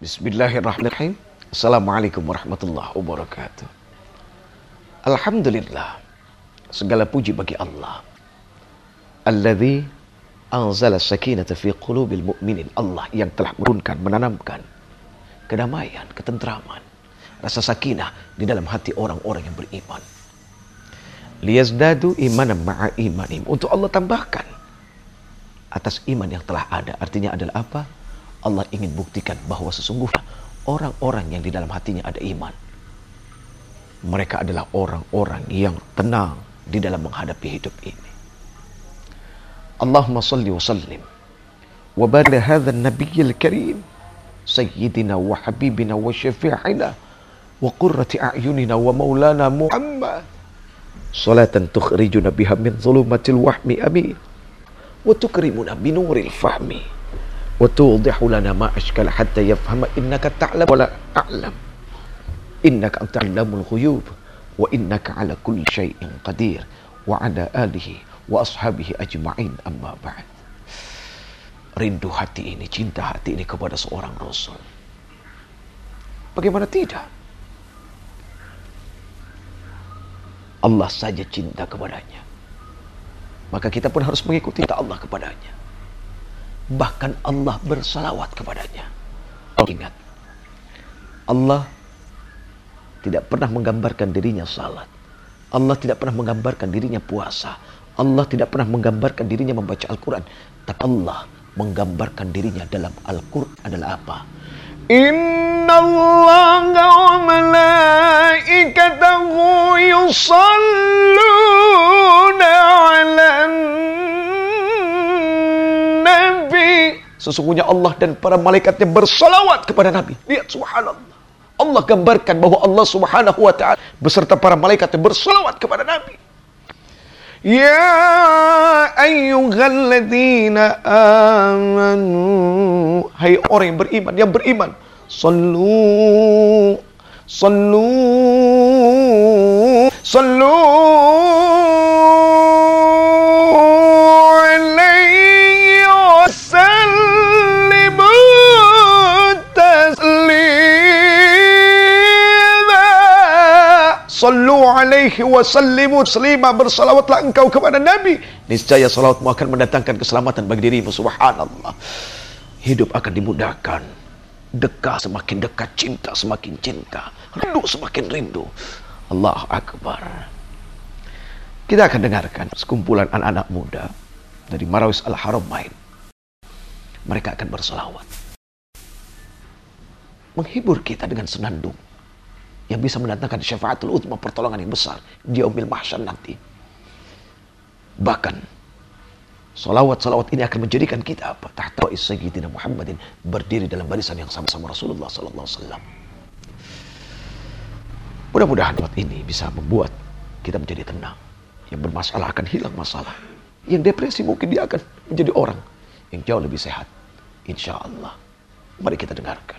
Bismillahirrahmanirrahim. Assalamualaikum warahmatullahi wabarakatuh. Alhamdulillah. Segala puji bagi Allah. Alladzi anzala sakinata fi qulubil mu'minin. Allah yang telah menurunkan, menanamkan kedamaian, ketentraman, rasa sakinah di dalam hati orang-orang yang beriman. Liyazdadu imanan ma'a imanim. Untuk Allah tambahkan atas iman yang telah ada. Artinya adalah apa? Allah ingin buktikan bahwa sesungguhnya orang-orang yang di dalam hatinya ada iman. Mereka adalah orang-orang yang tenang di dalam menghadapi hidup ini. Allahumma salli wa sallim wa barik hadha an-nabiy al-karim sayyidina wa habibina wa syafi'ina wa qurrati a'yunina wa maulana Muhammad salatan tukhrijuna biha min zulumatil wahmi amin wa tukrimuna binuril fahmi وتوضح لنا ما أشكل حتى يفهم إنك تعلم ولا أعلم. إنك a'lam innaka anta allamul ghuyub wa innaka ala kulli syai'in qadir wa ala alihi rindu hati ini cinta hati ini kepada seorang rasul. Bagaimana tidak? Allah saja cinta kepadanya. Maka kita pun harus mengikuti cinta Allah kepadanya. Bahkan Allah bersalawat kepadanya. Oh, ingat, Allah tidak pernah menggambarkan dirinya salat. Allah tidak pernah menggambarkan dirinya puasa. Allah tidak pernah menggambarkan dirinya membaca Al-Quran. Tapi Allah menggambarkan dirinya dalam Al-Quran adalah apa? Inna Allah wa malaikatahu yusalluna Sesungguhnya Allah dan para malaikatnya bersalawat kepada Nabi. Lihat subhanallah. Allah gambarkan bahwa Allah subhanahu wa ta'ala beserta para malaikatnya bersalawat kepada Nabi. Ya ayyuhalladzina amanu. Hai orang yang beriman, yang beriman. Sallu. Sallu. Sallu. Alaihi wa sallimu selima bersalawatlah engkau kepada Nabi. Niscaya salawatmu akan mendatangkan keselamatan bagi dirimu. Subhanallah. Hidup akan dimudahkan. Dekat semakin dekat, cinta semakin cinta. Rindu semakin rindu. Allah Akbar. Kita akan dengarkan sekumpulan anak-anak muda dari Marawis Al-Haramain. Mereka akan bersalawat. Menghibur kita dengan senandung yang bisa mendatangkan syafaatul utma pertolongan yang besar di umil mahsyar nanti. Bahkan salawat-salawat ini akan menjadikan kita apa? Tahta Sayyidina Muhammadin berdiri dalam barisan yang sama-sama Rasulullah sallallahu alaihi wasallam. Mudah-mudahan lewat ini bisa membuat kita menjadi tenang. Yang bermasalah akan hilang masalah. Yang depresi mungkin dia akan menjadi orang yang jauh lebih sehat. Insya Allah. Mari kita dengarkan.